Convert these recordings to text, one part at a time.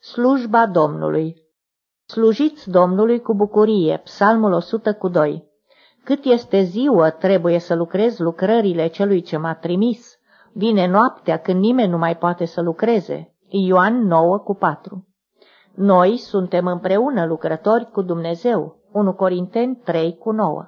Slujba Domnului Slujiți Domnului cu bucurie, psalmul 100 cu 2. Cât este ziua, trebuie să lucrez lucrările celui ce m-a trimis. Vine noaptea când nimeni nu mai poate să lucreze. Ioan 9 cu 4. Noi suntem împreună lucrători cu Dumnezeu. 1 Corinteni 3 cu 9.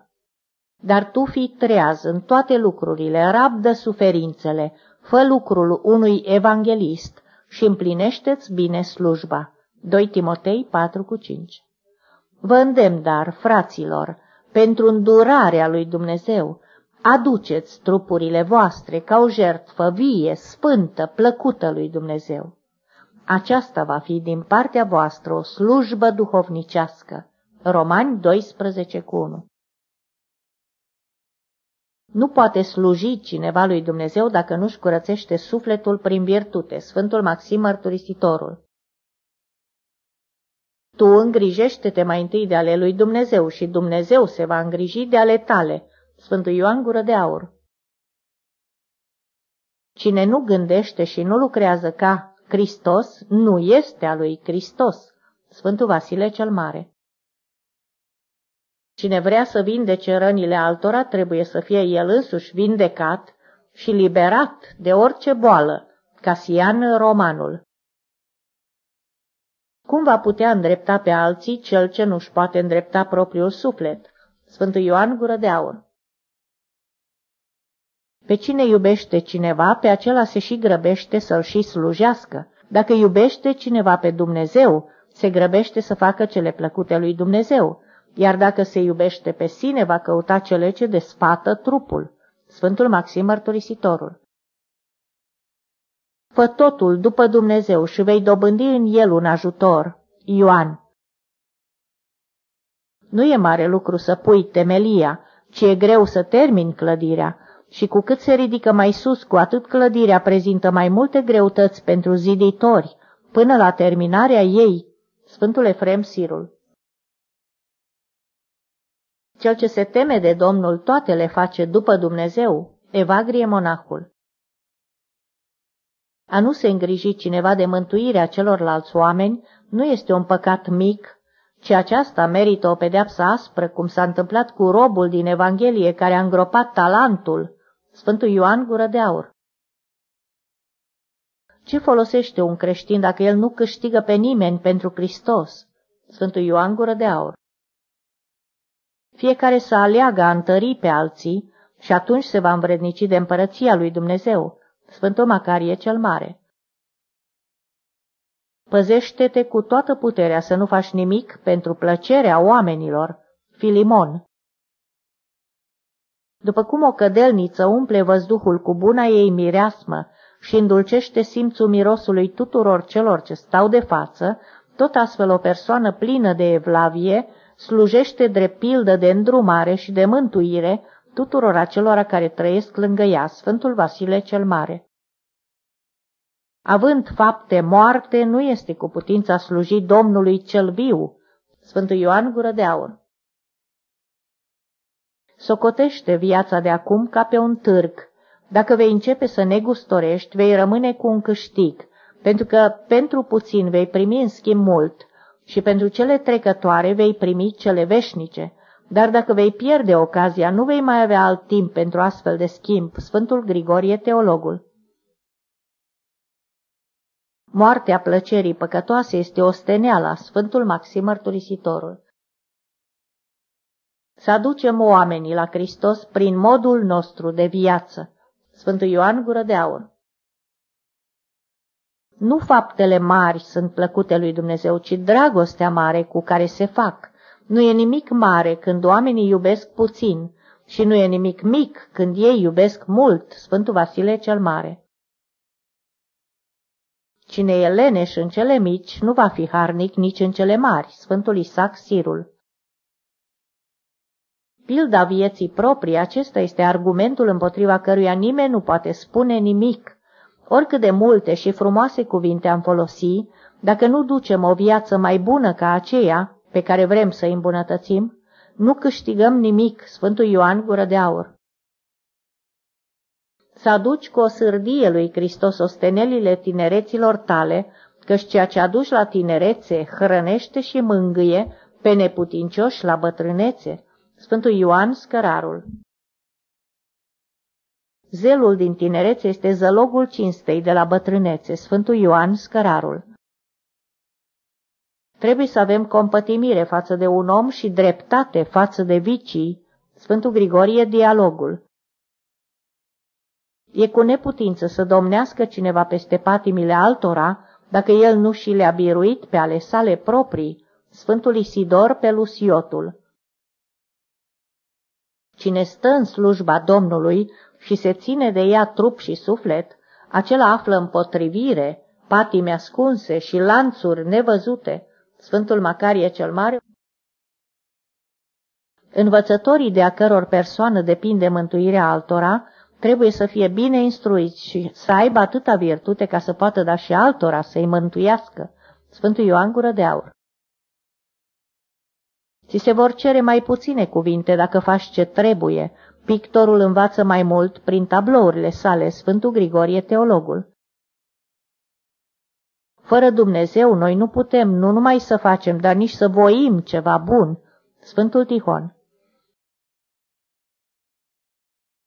Dar tu fii treaz în toate lucrurile, rabdă suferințele, fă lucrul unui evanghelist și împlinește-ți bine slujba. 2 Timotei 4 cu 5 Vă îndemn, dar, fraților, pentru îndurarea lui Dumnezeu, aduceți trupurile voastre ca o jertfă vie, sfântă, plăcută lui Dumnezeu. Aceasta va fi din partea voastră o slujbă duhovnicească. Romani 12 cu 1 Nu poate sluji cineva lui Dumnezeu dacă nu-și curățește sufletul prin virtute. Sfântul Maxim Mărturisitorul tu îngrijește-te mai întâi de ale lui Dumnezeu și Dumnezeu se va îngriji de ale tale. Sfântul Ioan Gură de Aur Cine nu gândește și nu lucrează ca Hristos, nu este a lui Hristos. Sfântul Vasile cel Mare Cine vrea să vindece rănile altora, trebuie să fie el însuși vindecat și liberat de orice boală, Casian Romanul. Cum va putea îndrepta pe alții cel ce nu-și poate îndrepta propriul suflet? Sfântul Ioan Gură de Aur Pe cine iubește cineva, pe acela se și grăbește să-l și slujească. Dacă iubește cineva pe Dumnezeu, se grăbește să facă cele plăcute lui Dumnezeu, iar dacă se iubește pe sine, va căuta cele ce despată trupul. Sfântul Maxim Mărturisitorul Fă totul după Dumnezeu și vei dobândi în el un ajutor. Ioan Nu e mare lucru să pui temelia, ci e greu să termini clădirea, și cu cât se ridică mai sus, cu atât clădirea prezintă mai multe greutăți pentru ziditori, până la terminarea ei. Sfântul Efrem Sirul Cel ce se teme de Domnul toate le face după Dumnezeu, Evagrie monahul. A nu se îngriji cineva de mântuirea celorlalți oameni nu este un păcat mic, ci aceasta merită o pedeapsă aspră, cum s-a întâmplat cu robul din Evanghelie care a îngropat talentul, Sfântul Ioan Gură de Aur. Ce folosește un creștin dacă el nu câștigă pe nimeni pentru Hristos? Sfântul Ioan Gură de Aur. Fiecare să aleagă a întări pe alții și atunci se va învrednici de împărăția lui Dumnezeu, Sfântul Macarie cel Mare. Păzește-te cu toată puterea să nu faci nimic pentru plăcerea oamenilor. Filimon După cum o cădelniță umple văzduhul cu buna ei mireasmă și îndulcește simțul mirosului tuturor celor ce stau de față, tot astfel o persoană plină de evlavie slujește drept pildă de îndrumare și de mântuire tuturor acelora care trăiesc lângă ea, Sfântul Vasile cel Mare. Având fapte moarte, nu este cu putința sluji Domnului cel viu, Sfântul Ioan Gură de Aur. Socotește viața de acum ca pe un târg. Dacă vei începe să negustorești, vei rămâne cu un câștig, pentru că pentru puțin vei primi în schimb mult și pentru cele trecătoare vei primi cele veșnice. Dar dacă vei pierde ocazia, nu vei mai avea alt timp pentru astfel de schimb, Sfântul Grigorie Teologul. Moartea plăcerii păcătoase este o steneală, Sfântul Maxim Mărturisitorul. Să aducem oamenii la Hristos prin modul nostru de viață. Sfântul Ioan Gură de Aur Nu faptele mari sunt plăcute lui Dumnezeu, ci dragostea mare cu care se fac. Nu e nimic mare când oamenii iubesc puțin și nu e nimic mic când ei iubesc mult, Sfântul Vasile cel Mare. Cine e leneș în cele mici nu va fi harnic nici în cele mari, Sfântul Isaac Sirul. Pilda vieții proprii, acesta este argumentul împotriva căruia nimeni nu poate spune nimic. Oricât de multe și frumoase cuvinte am folosi, dacă nu ducem o viață mai bună ca aceea, pe care vrem să îi îmbunătățim, nu câștigăm nimic, Sfântul Ioan Gură de Aur. Să aduci cu o sârdie lui Hristos ostenelile tinereților tale căci ceea ce aduci la tinerețe hrănește și mângâie pe neputincioși la bătrânețe. Sfântul Ioan Scărarul Zelul din tinerețe este zălogul cinstei de la bătrânețe, Sfântul Ioan Scărarul. Trebuie să avem compătimire față de un om și dreptate față de vicii, Sfântul Grigorie Dialogul. E cu neputință să domnească cineva peste patimile altora, dacă el nu și le-a biruit pe ale sale proprii, Sfântul Isidor pe Lusiotul. Cine stă în slujba Domnului și se ține de ea trup și suflet, acela află împotrivire, patime ascunse și lanțuri nevăzute. Sfântul Macarie cel Mare Învățătorii de a căror persoană depinde mântuirea altora trebuie să fie bine instruiți și să aibă atâta virtute ca să poată da și altora să-i mântuiască. Sfântul Ioan Gură de Aur Ți se vor cere mai puține cuvinte dacă faci ce trebuie. Pictorul învață mai mult prin tablourile sale, Sfântul Grigorie Teologul. Fără Dumnezeu, noi nu putem nu numai să facem, dar nici să voim ceva bun. Sfântul Tihon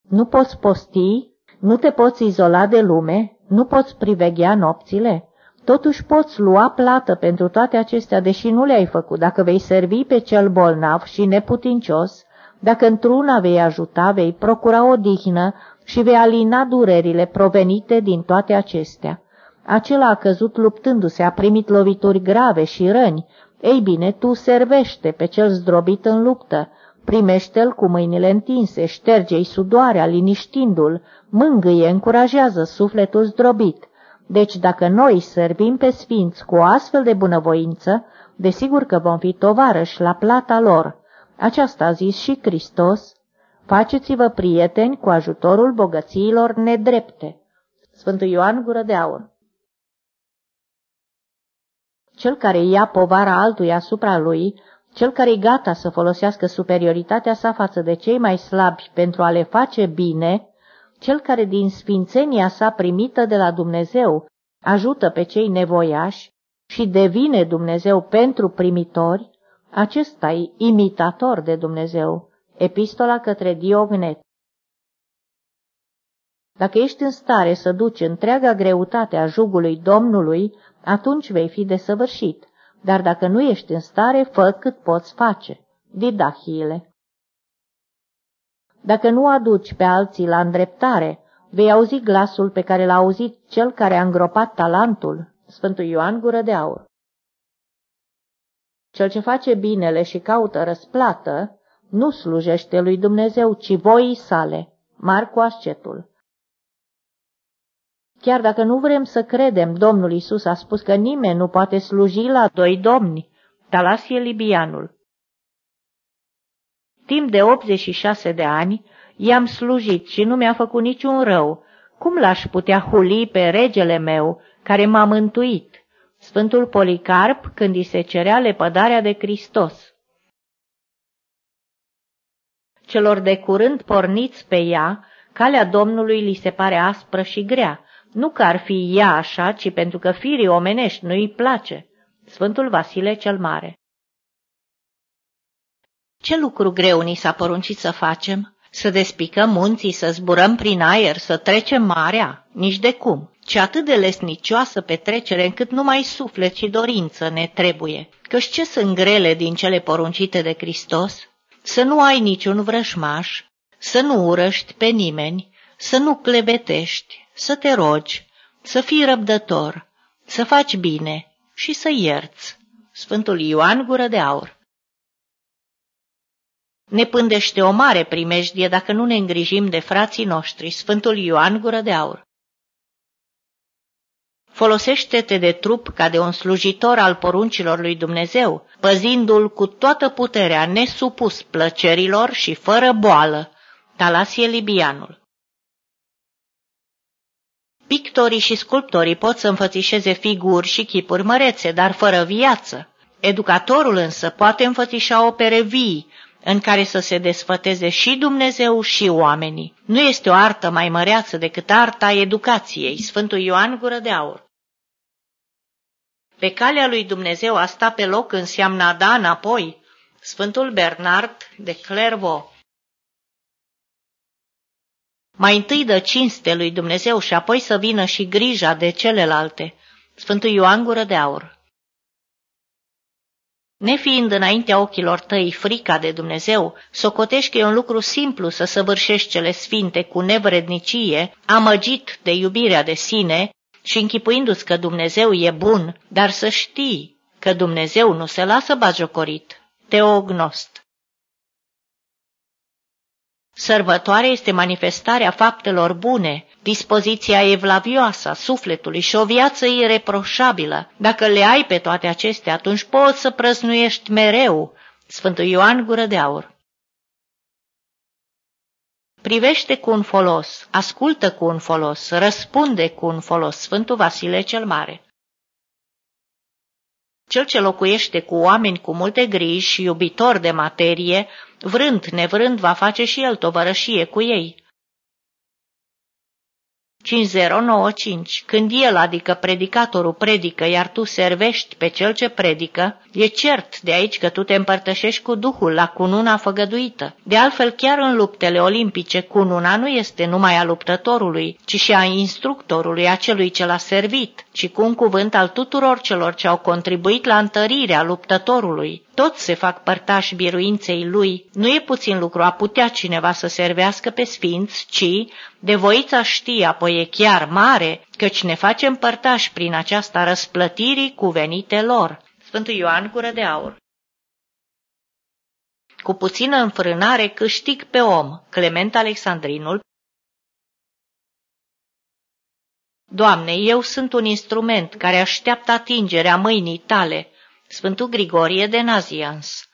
Nu poți posti, nu te poți izola de lume, nu poți priveghea nopțile. Totuși poți lua plată pentru toate acestea, deși nu le-ai făcut, dacă vei servi pe cel bolnav și neputincios, dacă într-una vei ajuta, vei procura o dihnă și vei alina durerile provenite din toate acestea. Acela a căzut luptându-se, a primit lovituri grave și răni. Ei bine, tu servește pe cel zdrobit în luptă, Primește-l cu mâinile întinse, șterge-i sudoarea, liniștindu-l, mângâie, încurajează sufletul zdrobit. Deci dacă noi servim pe sfinți cu o astfel de bunăvoință, desigur că vom fi tovarăși la plata lor. Aceasta a zis și Hristos, faceți-vă prieteni cu ajutorul bogățiilor nedrepte. Sfântul Ioan Gură de Aur Cel care ia povara altuia asupra lui cel care e gata să folosească superioritatea sa față de cei mai slabi pentru a le face bine, cel care din sfințenia sa primită de la Dumnezeu ajută pe cei nevoiași și devine Dumnezeu pentru primitori, acesta e imitator de Dumnezeu. Epistola către Diognet Dacă ești în stare să duci întreaga greutate a jugului Domnului, atunci vei fi desăvârșit dar dacă nu ești în stare, fă cât poți face. Didahiile Dacă nu aduci pe alții la îndreptare, vei auzi glasul pe care l-a auzit cel care a îngropat talentul, Sfântul Ioan Gură de Aur. Cel ce face binele și caută răsplată, nu slujește lui Dumnezeu, ci voii sale. Marcu Ascetul Chiar dacă nu vrem să credem, Domnul Isus a spus că nimeni nu poate sluji la doi domni. Talasie Libianul Timp de 86 de ani i-am slujit și nu mi-a făcut niciun rău. Cum l-aș putea huli pe regele meu, care m-a mântuit? Sfântul Policarp, când îi se cerea lepădarea de Hristos. Celor de curând porniți pe ea, calea Domnului li se pare aspră și grea, nu că ar fi ea așa, ci pentru că firii omenești nu îi place. Sfântul Vasile cel Mare Ce lucru greu ni s-a poruncit să facem? Să despicăm munții, să zburăm prin aer, să trecem marea? Nici de cum, ci atât de lesnicioasă petrecere încât numai suflet și dorință ne trebuie. Căci ce sunt grele din cele poruncite de Hristos? Să nu ai niciun vrășmaș, să nu urăști pe nimeni, să nu clebetești, să te rogi, să fii răbdător, să faci bine și să ierți. Sfântul Ioan Gură de Aur Ne pândește o mare primejdie dacă nu ne îngrijim de frații noștri, Sfântul Ioan Gură de Aur. Folosește-te de trup ca de un slujitor al poruncilor lui Dumnezeu, păzindu-l cu toată puterea nesupus plăcerilor și fără boală. Talasie Libianul Pictorii și sculptorii pot să înfățișeze figuri și chipuri mărețe, dar fără viață. Educatorul însă poate înfățișa opere vii, în care să se desfăteze și Dumnezeu și oamenii. Nu este o artă mai măreață decât arta educației, Sfântul Ioan Gură de Aur. Pe calea lui Dumnezeu a sta pe loc înseamnă a da înapoi. Sfântul Bernard de Clairvaux. Mai întâi dă cinste lui Dumnezeu și apoi să vină și grija de celelalte. Sfântul Ioan Gură de Aur. Nefiind înaintea ochilor tăi frica de Dumnezeu, socotești că e un lucru simplu să săvârșești cele sfinte cu nevrednicie, amăgit de iubirea de sine și închipuindu-ți că Dumnezeu e bun, dar să știi că Dumnezeu nu se lasă bajocorit. Teognost Sărbătoarea este manifestarea faptelor bune, dispoziția evlavioasă a sufletului și o viață ireproșabilă. Dacă le ai pe toate acestea, atunci poți să prăznuiești mereu. Sfântul Ioan Gură de Aur Privește cu un folos, ascultă cu un folos, răspunde cu un folos, Sfântul Vasile cel Mare. Cel ce locuiește cu oameni cu multe griji și iubitor de materie, vrând nevrând va face și el tovărășie cu ei. 5095. Când el, adică predicatorul, predică, iar tu servești pe cel ce predică, e cert de aici că tu te împărtășești cu Duhul la cununa făgăduită. De altfel, chiar în luptele olimpice, cununa nu este numai a luptătorului, ci și a instructorului, a celui ce l-a servit, ci cu un cuvânt al tuturor celor ce au contribuit la întărirea luptătorului. Toți se fac părtași biruinței lui. Nu e puțin lucru a putea cineva să servească pe sfinți, ci de voița știe apoi e chiar mare, căci ne facem părtași prin aceasta răsplătirii cuvenite lor. Sfântul Ioan Gură de Aur Cu puțină înfrânare câștig pe om, Clement Alexandrinul, Doamne, eu sunt un instrument care așteaptă atingerea mâinii tale, Sfântul Grigorie de Nazians.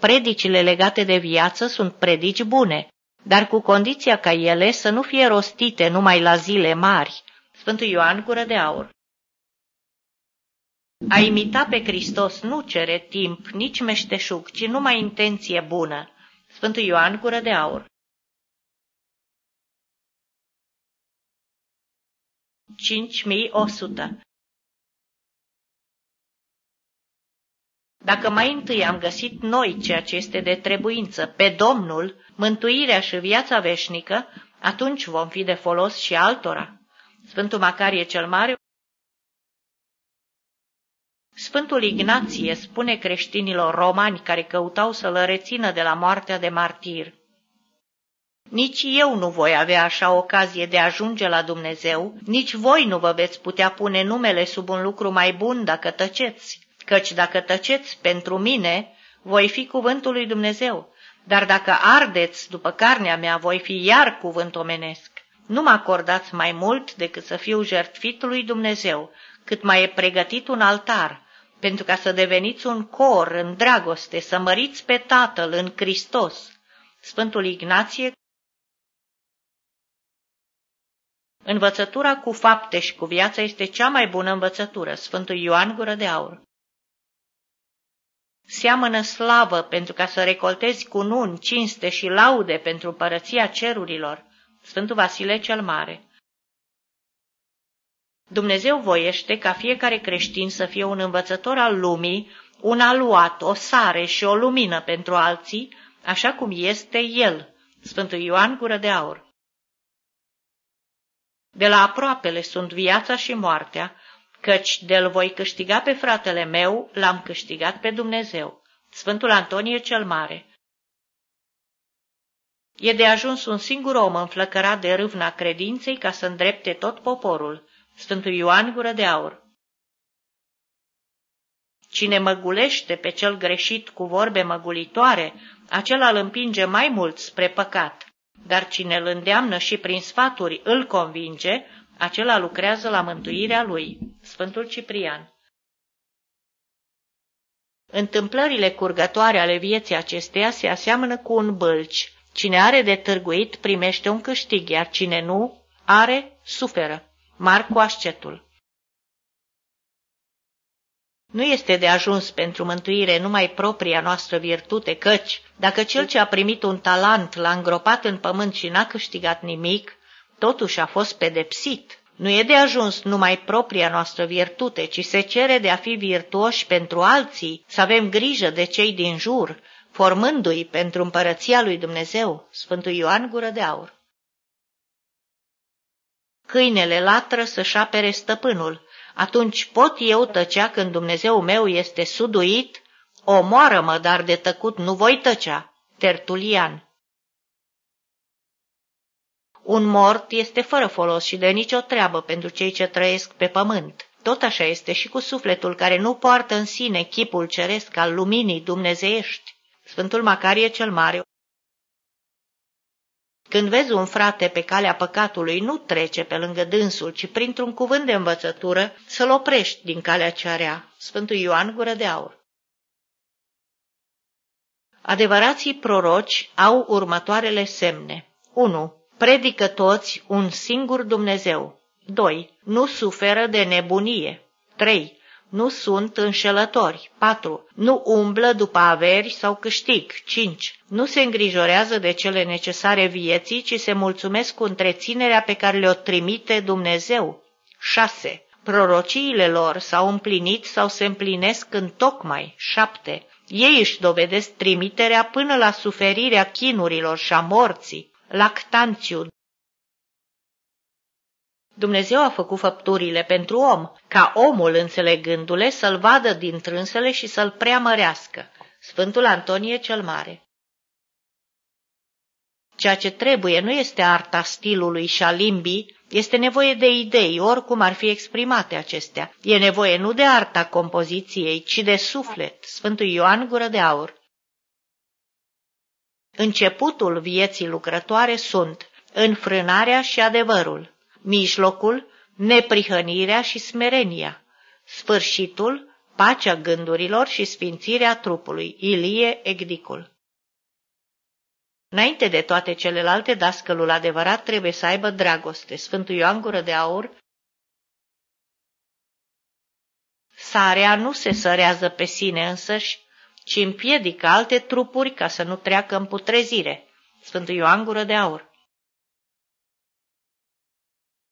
Predicile legate de viață sunt predici bune, dar cu condiția ca ele să nu fie rostite numai la zile mari. Sfântul Ioan Gură de Aur A imita pe Hristos nu cere timp, nici meșteșug, ci numai intenție bună. Sfântul Ioan Gură de Aur 5100 Dacă mai întâi am găsit noi ceea ce este de trebuință, pe Domnul, mântuirea și viața veșnică, atunci vom fi de folos și altora. Sfântul Macarie cel Mare Sfântul Ignație spune creștinilor romani care căutau să-l rețină de la moartea de martir. Nici eu nu voi avea așa ocazie de a ajunge la Dumnezeu, nici voi nu vă veți putea pune numele sub un lucru mai bun dacă tăceți căci dacă tăceți pentru mine, voi fi cuvântul lui Dumnezeu, dar dacă ardeți după carnea mea, voi fi iar cuvânt omenesc. Nu mă acordați mai mult decât să fiu jertfit lui Dumnezeu, cât mai e pregătit un altar, pentru ca să deveniți un cor în dragoste, să măriți pe Tatăl în Hristos. Sfântul Ignație Învățătura cu fapte și cu viața este cea mai bună învățătură, Sfântul Ioan Gură de Aur seamănă slavă pentru ca să recoltezi cununi, cinste și laude pentru împărăția cerurilor. Sfântul Vasile cel Mare Dumnezeu voiește ca fiecare creștin să fie un învățător al lumii, un aluat, o sare și o lumină pentru alții, așa cum este El. Sfântul Ioan Gură de Aur De la aproapele sunt viața și moartea, căci de-l voi câștiga pe fratele meu, l-am câștigat pe Dumnezeu. Sfântul Antonie cel Mare E de ajuns un singur om înflăcărat de râvna credinței ca să îndrepte tot poporul. Sfântul Ioan Gură de Aur Cine măgulește pe cel greșit cu vorbe măgulitoare, acela îl împinge mai mult spre păcat, dar cine îl îndeamnă și prin sfaturi îl convinge, acela lucrează la mântuirea lui. Sfântul Ciprian Întâmplările curgătoare ale vieții acesteia se aseamănă cu un bălci. Cine are de târguit primește un câștig, iar cine nu are, suferă. Marcu Ascetul Nu este de ajuns pentru mântuire numai propria noastră virtute, căci, dacă cel ce a primit un talent l-a îngropat în pământ și n-a câștigat nimic, totuși a fost pedepsit, Nu e de ajuns numai propria noastră virtute, ci se cere de a fi virtuoși pentru alții, să avem grijă de cei din jur, formându-i pentru împărăția lui Dumnezeu. Sfântul Ioan Gură de Aur. Câinele latră să-și apere stăpânul. Atunci pot eu tăcea când Dumnezeu meu este suduit? Omoară-mă, dar de tăcut nu voi tăcea. Tertulian un mort este fără folos și de nicio treabă pentru cei ce trăiesc pe pământ. Tot așa este și cu sufletul care nu poartă în sine chipul ceresc al luminii dumnezeiești. Sfântul Macarie cel Mare când vezi un frate pe calea păcatului, nu trece pe lângă dânsul, ci printr-un cuvânt de învățătură să-l oprești din calea cea rea. Sfântul Ioan Gură de Aur Adevărații proroci au următoarele semne. 1 predică toți un singur Dumnezeu. 2. Nu suferă de nebunie. 3. Nu sunt înșelători. 4. Nu umblă după averi sau câștig. 5. Nu se îngrijorează de cele necesare vieții, ci se mulțumesc cu întreținerea pe care le-o trimite Dumnezeu. 6. Prorociile lor s-au împlinit sau se împlinesc în tocmai. 7. Ei își dovedesc trimiterea până la suferirea chinurilor și a morții lactanțiu. Dumnezeu a făcut făpturile pentru om, ca omul, înțelegându-le, să-l vadă din trânsele și să-l preamărească. Sfântul Antonie cel Mare Ceea ce trebuie nu este arta stilului și a limbii, este nevoie de idei, oricum ar fi exprimate acestea. E nevoie nu de arta compoziției, ci de suflet. Sfântul Ioan Gură de Aur Începutul vieții lucrătoare sunt înfrânarea și adevărul, mijlocul, neprihănirea și smerenia, sfârșitul, pacea gândurilor și sfințirea trupului. Ilie Egdicul Înainte de toate celelalte, dascălul adevărat trebuie să aibă dragoste. Sfântul Ioan Gură de Aur Sarea nu se sărează pe sine însăși, ci împiedică alte trupuri ca să nu treacă în putrezire. Sfântul Ioan Gură de Aur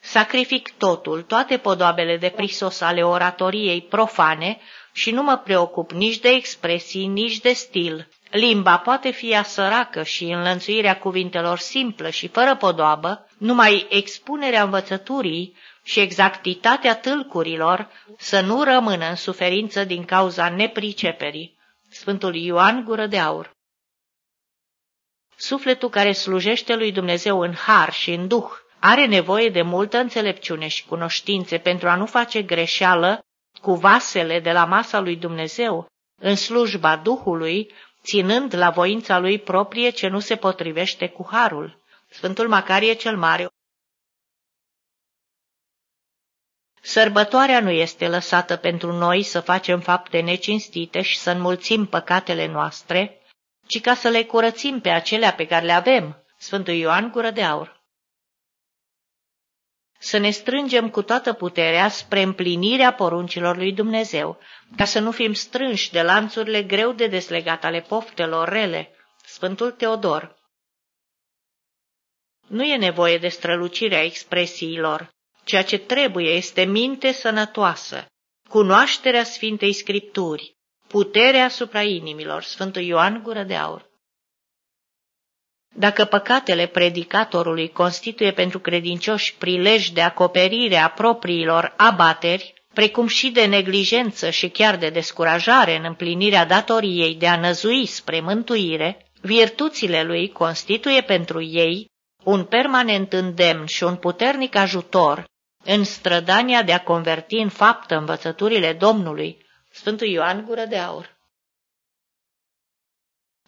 Sacrific totul, toate podoabele de prisos ale oratoriei profane și nu mă preocup nici de expresii, nici de stil. Limba poate fi a săracă și înlănțuirea cuvintelor simplă și fără podoabă, numai expunerea învățăturii și exactitatea tâlcurilor să nu rămână în suferință din cauza nepriceperii. Sfântul Ioan Gură de Aur Sufletul care slujește lui Dumnezeu în har și în duh are nevoie de multă înțelepciune și cunoștințe pentru a nu face greșeală cu vasele de la masa lui Dumnezeu în slujba Duhului, ținând la voința lui proprie ce nu se potrivește cu harul. Sfântul Macarie cel Mare Sărbătoarea nu este lăsată pentru noi să facem fapte necinstite și să înmulțim păcatele noastre, ci ca să le curățim pe acelea pe care le avem. Sfântul Ioan Gură de Aur Să ne strângem cu toată puterea spre împlinirea poruncilor lui Dumnezeu, ca să nu fim strânși de lanțurile greu de deslegat ale poftelor rele. Sfântul Teodor Nu e nevoie de strălucirea expresiilor, Ceea ce trebuie este minte sănătoasă, cunoașterea Sfintei Scripturi, puterea asupra inimilor, Sfântul Ioan Gură de Aur. Dacă păcatele predicatorului constituie pentru credincioși prilej de acoperire a propriilor abateri, precum și de neglijență și chiar de descurajare în împlinirea datoriei de a năzui spre mântuire, virtuțile lui constituie pentru ei un permanent îndemn și un puternic ajutor în strădania de a converti în faptă învățăturile Domnului, Sfântul Ioan Gură de Aur.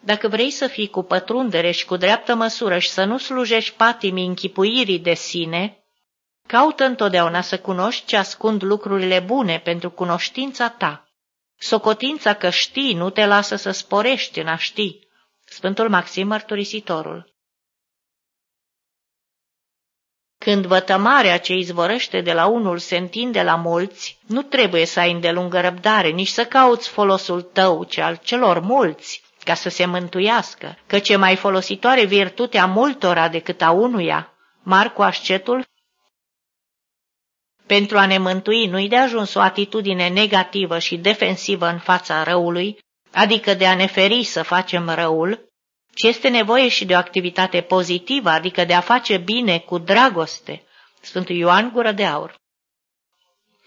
Dacă vrei să fii cu pătrundere și cu dreaptă măsură și să nu slujești patimii închipuirii de sine, caută întotdeauna să cunoști ce ascund lucrurile bune pentru cunoștința ta. Socotința că știi nu te lasă să sporești în a ști. Sfântul Maxim Mărturisitorul Când vătămarea ce izvorăște de la unul se întinde la mulți, nu trebuie să ai îndelungă răbdare, nici să cauți folosul tău, ci al celor mulți, ca să se mântuiască, căci e mai folositoare virtutea multora decât a unuia. Marcu Ascetul Pentru a ne mântui nu-i de ajuns o atitudine negativă și defensivă în fața răului, adică de a ne feri să facem răul, ci este nevoie și de o activitate pozitivă, adică de a face bine cu dragoste. Sfântul Ioan Gură de Aur.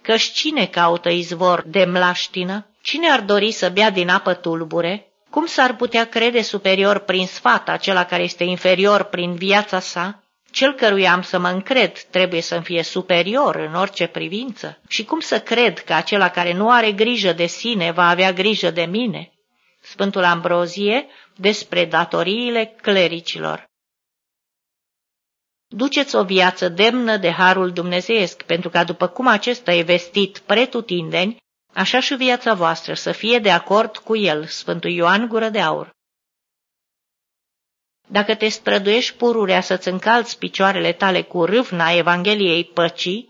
Căci cine caută izvor de mlaștină? Cine ar dori să bea din apă tulbure? Cum s-ar putea crede superior prin sfat acela care este inferior prin viața sa? Cel căruia am să mă încred trebuie să-mi fie superior în orice privință? Și cum să cred că acela care nu are grijă de sine va avea grijă de mine? Sfântul Ambrozie despre datoriile clericilor. Duceți o viață demnă de harul dumnezeiesc, pentru ca după cum acesta e vestit pretutindeni, așa și viața voastră să fie de acord cu el, Sfântul Ioan Gură de Aur. Dacă te străduiești pururea să-ți încalți picioarele tale cu râvna Evangheliei păcii,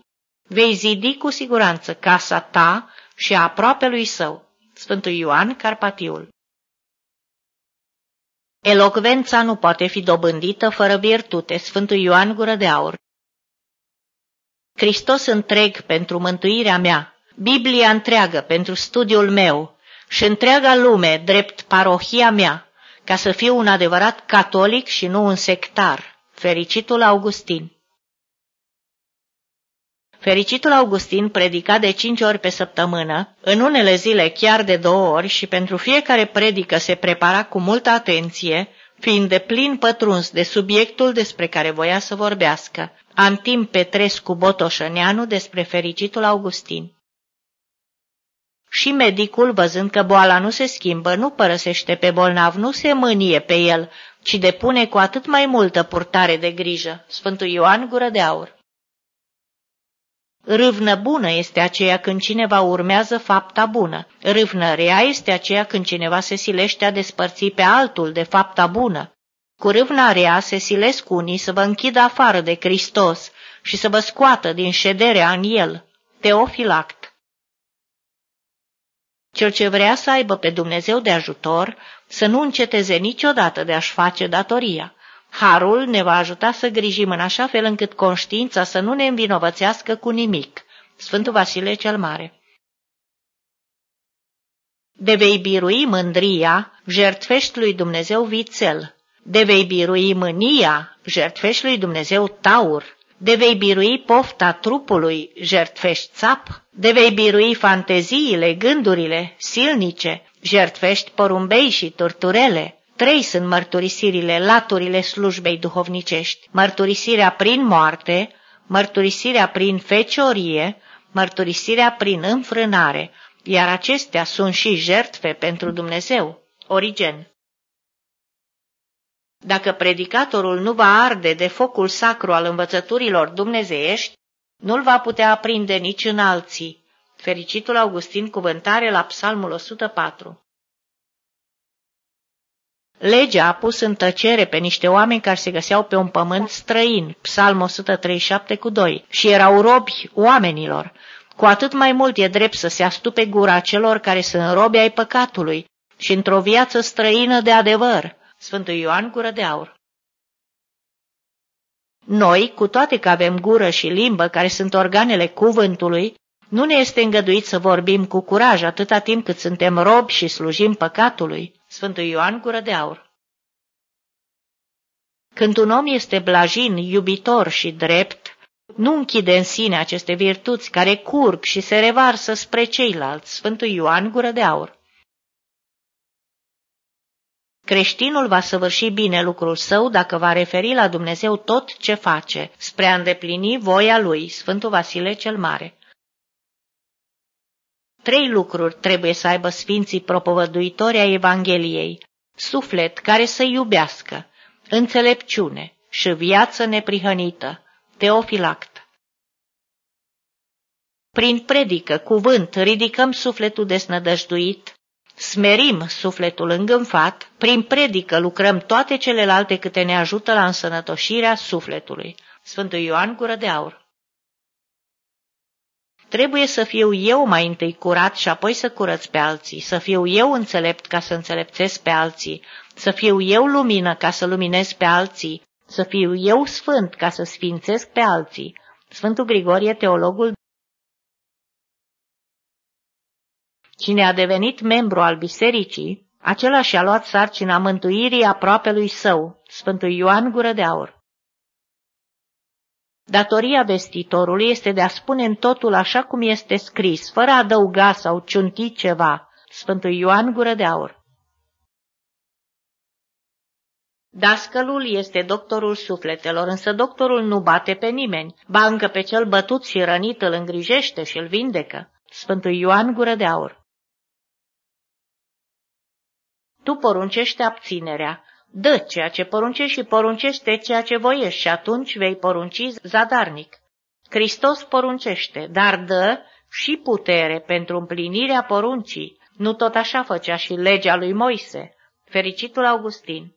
vei zidi cu siguranță casa ta și a aproape lui său. Sfântul Ioan Carpatiul Elocvența nu poate fi dobândită fără virtute. Sfântul Ioan Gură de Aur Hristos întreg pentru mântuirea mea, Biblia întreagă pentru studiul meu și întreaga lume drept parohia mea, ca să fiu un adevărat catolic și nu un sectar. Fericitul Augustin Fericitul Augustin predica de cinci ori pe săptămână, în unele zile chiar de două ori și pentru fiecare predică se prepara cu multă atenție, fiind de plin pătruns de subiectul despre care voia să vorbească. Antim Petrescu Botoșăneanu despre fericitul Augustin. Și medicul, văzând că boala nu se schimbă, nu părăsește pe bolnav, nu se mânie pe el, ci depune cu atât mai multă purtare de grijă. Sfântul Ioan Gură de Aur Râvnă bună este aceea când cineva urmează fapta bună. Râvnă rea este aceea când cineva se silește a despărți pe altul de fapta bună. Cu râvna rea se silesc unii să vă închidă afară de Hristos și să vă scoată din șederea în el. Teofilact Cel ce vrea să aibă pe Dumnezeu de ajutor, să nu înceteze niciodată de a-și face datoria. Harul ne va ajuta să grijim în așa fel încât conștiința să nu ne învinovățească cu nimic. Sfântul Vasile cel Mare De vei birui mândria, jertfești lui Dumnezeu vițel. De vei birui mânia, jertfești lui Dumnezeu taur. De vei birui pofta trupului, jertfești țap. De vei birui fanteziile, gândurile, silnice, jertfești porumbei și turturele. Trei sunt mărturisirile, laturile slujbei duhovnicești. Mărturisirea prin moarte, mărturisirea prin feciorie, mărturisirea prin înfrânare, iar acestea sunt și jertfe pentru Dumnezeu. Origen Dacă predicatorul nu va arde de focul sacru al învățăturilor dumnezeiești, nu-l va putea aprinde nici în alții. Fericitul Augustin cuvântare la Psalmul 104 Legea a pus în tăcere pe niște oameni care se găseau pe un pământ străin, Psalm 137 cu 2, și erau robi oamenilor. Cu atât mai mult e drept să se astupe gura celor care sunt robi ai păcatului și într-o viață străină de adevăr. Sfântul Ioan Gură de Aur Noi, cu toate că avem gură și limbă, care sunt organele cuvântului, nu ne este îngăduit să vorbim cu curaj atâta timp cât suntem robi și slujim păcatului. Sfântul Ioan Gură de Aur Când un om este blajin, iubitor și drept, nu închide în sine aceste virtuți care curg și se revarsă spre ceilalți. Sfântul Ioan Gură de Aur Creștinul va săvârși bine lucrul său dacă va referi la Dumnezeu tot ce face, spre a îndeplini voia lui, Sfântul Vasile cel Mare. Trei lucruri trebuie să aibă sfinții propovăduitori ai Evangheliei. Suflet care să iubească, înțelepciune și viață neprihănită. Teofilact Prin predică, cuvânt, ridicăm sufletul desnădăjduit, smerim sufletul îngânfat, prin predică lucrăm toate celelalte câte ne ajută la însănătoșirea sufletului. Sfântul Ioan Gură de Aur Trebuie să fiu eu mai întâi curat și apoi să curăț pe alții, să fiu eu înțelept ca să înțelepțesc pe alții, să fiu eu lumină ca să luminez pe alții, să fiu eu sfânt ca să sfințesc pe alții. Sfântul Grigorie, teologul Cine a devenit membru al bisericii, acela și-a luat sarcina mântuirii aproapelui său, Sfântul Ioan Gură de Aur. Datoria vestitorului este de a spune în totul așa cum este scris, fără a adăuga sau ciunti ceva, Sfântul Ioan Gură de Aur. Dascălul este doctorul sufletelor, însă doctorul nu bate pe nimeni, ba încă pe cel bătut și rănit îl îngrijește și îl vindecă. Sfântul Ioan Gură de Aur Tu poruncești abținerea, dă ceea ce poruncești și poruncește ceea ce voiești și atunci vei porunci zadarnic. Hristos poruncește, dar dă și putere pentru împlinirea poruncii. Nu tot așa făcea și legea lui Moise. Fericitul Augustin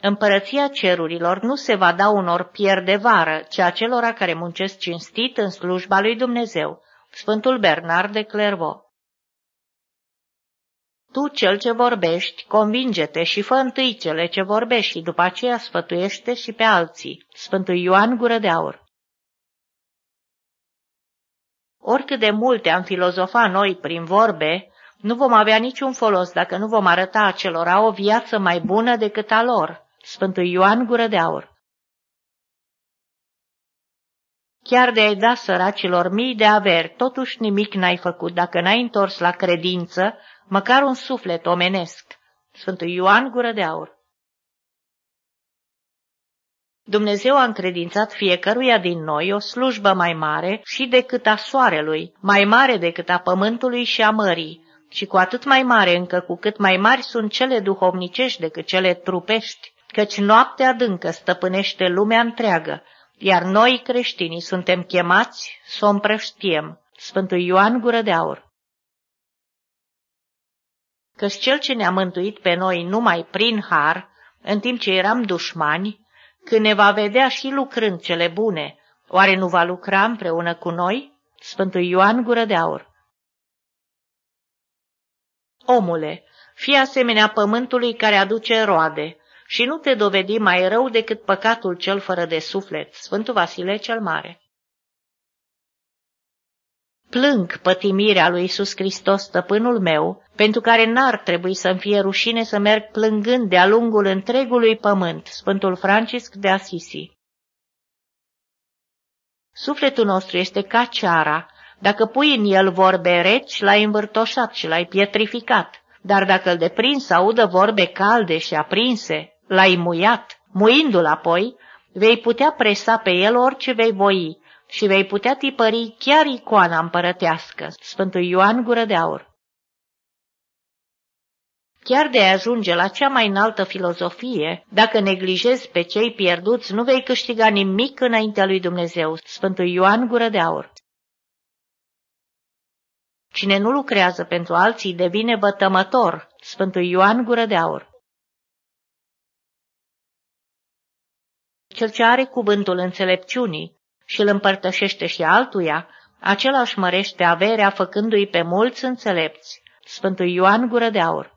Împărăția cerurilor nu se va da unor pierde vară, ci acelora care muncesc cinstit în slujba lui Dumnezeu. Sfântul Bernard de Clairvaux Tu, cel ce vorbești, convinge-te și fă întâi cele ce vorbești și după aceea sfătuiește și pe alții. Sfântul Ioan Gură de Aur Oricât de multe am filozofa noi prin vorbe, nu vom avea niciun folos dacă nu vom arăta acelora o viață mai bună decât a lor. Sfântul Ioan Gură de Aur Chiar de ai da săracilor mii de averi, totuși nimic n-ai făcut dacă n-ai întors la credință măcar un suflet omenesc. Sfântul Ioan Gură de Aur Dumnezeu a încredințat fiecăruia din noi o slujbă mai mare și decât a soarelui, mai mare decât a pământului și a mării, și cu atât mai mare încă cu cât mai mari sunt cele duhovnicești decât cele trupești, căci noaptea adâncă stăpânește lumea întreagă, iar noi creștinii suntem chemați să o împrăștiem. Sfântul Ioan Gură de Aur Căci cel ce ne-a mântuit pe noi numai prin har, în timp ce eram dușmani, când ne va vedea și lucrând cele bune, oare nu va lucra împreună cu noi? Sfântul Ioan Gură de Aur Omule, fii asemenea pământului care aduce roade, și nu te dovedi mai rău decât păcatul cel fără de suflet, Sfântul Vasile cel Mare. Plâng pătimirea lui Iisus Hristos, stăpânul meu, pentru care n-ar trebui să-mi fie rușine să merg plângând de-a lungul întregului pământ, Sfântul Francisc de Asisi. Sufletul nostru este ca ceara, dacă pui în el vorbe reci, l-ai învârtoșat și l-ai pietrificat, dar dacă îl deprins să audă vorbe calde și aprinse, L-ai muiat, muindu-l apoi, vei putea presa pe el orice vei voi și vei putea tipări chiar icoana împărătească, Sfântul Ioan Gură de Aur. Chiar de a ajunge la cea mai înaltă filozofie, dacă neglijezi pe cei pierduți, nu vei câștiga nimic înaintea lui Dumnezeu, Sfântul Ioan Gură de Aur. Cine nu lucrează pentru alții devine vătămător, Sfântul Ioan Gură de Aur. Cel ce are cuvântul înțelepciunii și îl împărtășește și altuia, acela își mărește averea făcându-i pe mulți înțelepți. Sfântul Ioan Gură de Aur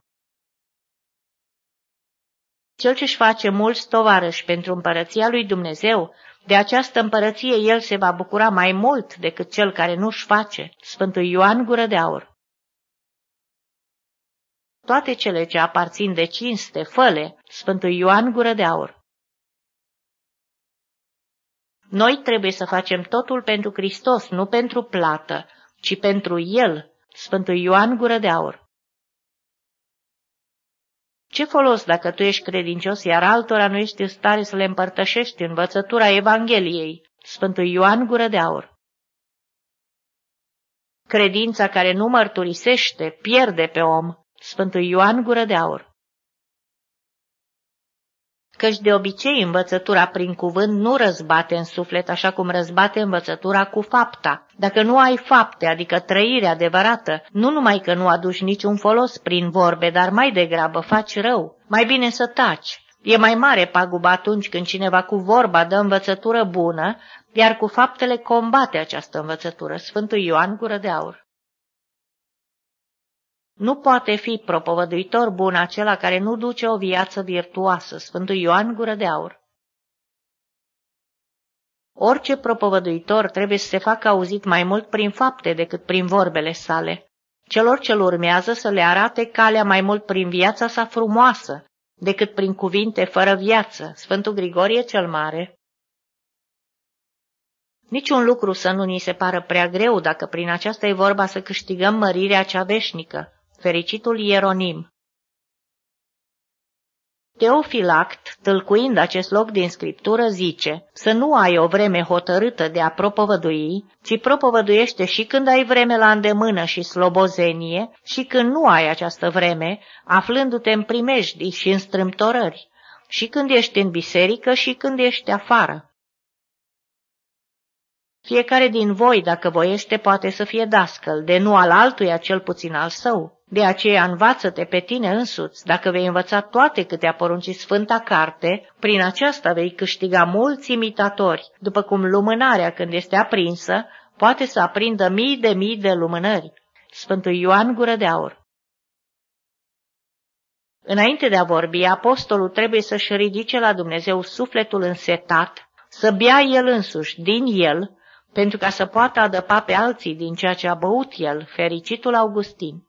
Cel ce-și face mulți tovarăși pentru împărăția lui Dumnezeu, de această împărăție el se va bucura mai mult decât cel care nu-și face. Sfântul Ioan Gură de Aur Toate cele ce aparțin de cinste, făle, Sfântul Ioan Gură de Aur noi trebuie să facem totul pentru Hristos, nu pentru plată, ci pentru El, Sfântul Ioan Gură de Aur. Ce folos dacă tu ești credincios, iar altora nu ești în stare să le împărtășești învățătura Evangheliei, Sfântul Ioan Gură de Aur? Credința care nu mărturisește pierde pe om, Sfântul Ioan Gură de Aur căci de obicei învățătura prin cuvânt nu răzbate în suflet așa cum răzbate învățătura cu fapta. Dacă nu ai fapte, adică trăire adevărată, nu numai că nu aduci niciun folos prin vorbe, dar mai degrabă faci rău. Mai bine să taci. E mai mare paguba atunci când cineva cu vorba dă învățătură bună, iar cu faptele combate această învățătură. Sfântul Ioan Gură de Aur nu poate fi propovăduitor bun acela care nu duce o viață virtuoasă, Sfântul Ioan Gură de Aur. Orice propovăduitor trebuie să se facă auzit mai mult prin fapte decât prin vorbele sale. Celor ce urmează să le arate calea mai mult prin viața sa frumoasă decât prin cuvinte fără viață. Sfântul Grigorie cel Mare. Niciun lucru să nu ni se pară prea greu dacă prin aceasta e vorba să câștigăm mărirea cea veșnică. Fericitul Ieronim. Teofilact, tâlcuind acest loc din scriptură, zice să nu ai o vreme hotărâtă de a propovădui, ci propovăduiește și când ai vreme la îndemână și slobozenie și când nu ai această vreme, aflându-te în primejdi și în strâmtorări, și când ești în biserică și când ești afară. Fiecare din voi, dacă voiește, poate să fie dascăl, de nu al altuia cel puțin al său. De aceea învață-te pe tine însuți, dacă vei învăța toate câte a poruncit Sfânta Carte, prin aceasta vei câștiga mulți imitatori, după cum lumânarea când este aprinsă, poate să aprindă mii de mii de lumânări. Sfântul Ioan Gură de Aur Înainte de a vorbi, apostolul trebuie să-și ridice la Dumnezeu sufletul însetat, să bea el însuși din el, pentru ca să poată adăpa pe alții din ceea ce a băut el, fericitul Augustin.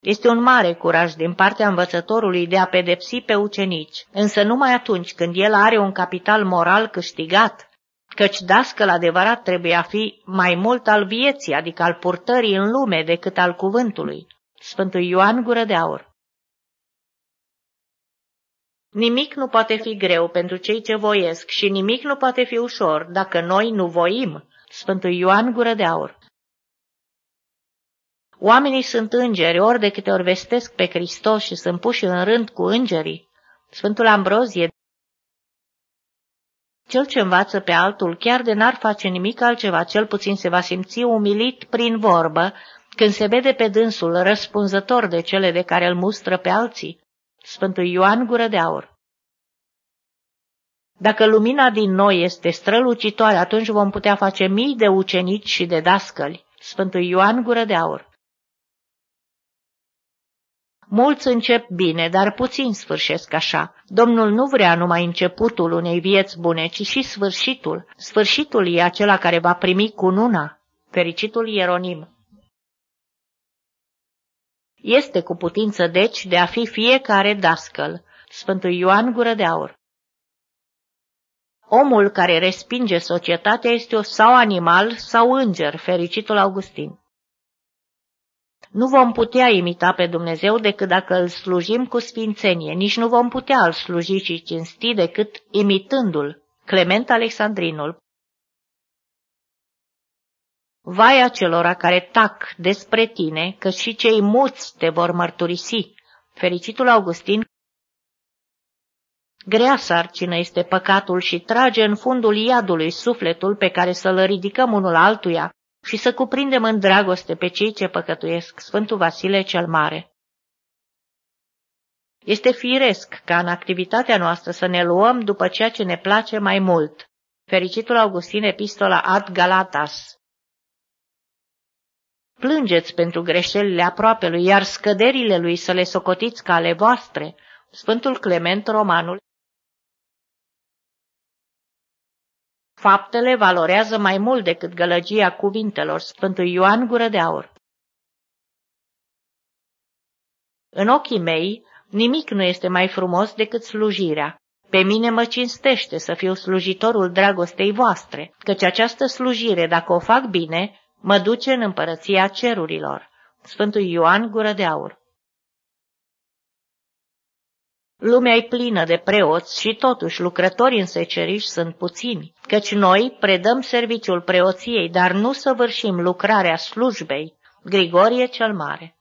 Este un mare curaj din partea învățătorului de a pedepsi pe ucenici, însă numai atunci când el are un capital moral câștigat, căci dascăl adevărat trebuie a fi mai mult al vieții, adică al purtării în lume, decât al cuvântului. Sfântul Ioan Gură de Aur Nimic nu poate fi greu pentru cei ce voiesc și nimic nu poate fi ușor dacă noi nu voim. Sfântul Ioan Gură de Aur Oamenii sunt îngeri, ori de câte ori vestesc pe Hristos și sunt puși în rând cu îngerii. Sfântul Ambrozie cel ce învață pe altul, chiar de n-ar face nimic altceva, cel puțin se va simți umilit prin vorbă, când se vede pe dânsul răspunzător de cele de care îl mustră pe alții. Sfântul Ioan Gură de Aur Dacă lumina din noi este strălucitoare, atunci vom putea face mii de ucenici și de dascăli. Sfântul Ioan Gură de Aur Mulți încep bine, dar puțin sfârșesc așa. Domnul nu vrea numai începutul unei vieți bune, ci și sfârșitul. Sfârșitul e acela care va primi cununa. Fericitul Ieronim Este cu putință, deci, de a fi fiecare dascăl. Sfântul Ioan Gură de Aur Omul care respinge societatea este o sau animal sau înger, fericitul Augustin. Nu vom putea imita pe Dumnezeu decât dacă îl slujim cu sfințenie, nici nu vom putea îl sluji și cinsti decât imitându-l. Clement Alexandrinul Vai acelora care tac despre tine, că și cei muți te vor mărturisi. Fericitul Augustin Grea sarcină este păcatul și trage în fundul iadului sufletul pe care să-l ridicăm unul altuia, și să cuprindem în dragoste pe cei ce păcătuiesc Sfântul Vasile cel Mare. Este firesc ca în activitatea noastră să ne luăm după ceea ce ne place mai mult. Fericitul Augustin, epistola Ad Galatas. Plângeți pentru greșelile aproapelui, iar scăderile lui să le socotiți ca ale voastre. Sfântul Clement Romanul Faptele valorează mai mult decât gălăgia cuvintelor, Sfântul Ioan Gură de Aur. În ochii mei, nimic nu este mai frumos decât slujirea. Pe mine mă cinstește să fiu slujitorul dragostei voastre, căci această slujire, dacă o fac bine, mă duce în împărăția cerurilor. Sfântul Ioan Gură de Aur Lumea e plină de preoți și totuși lucrătorii în seceriș sunt puțini, căci noi predăm serviciul preoției, dar nu săvârșim lucrarea slujbei. Grigorie cel Mare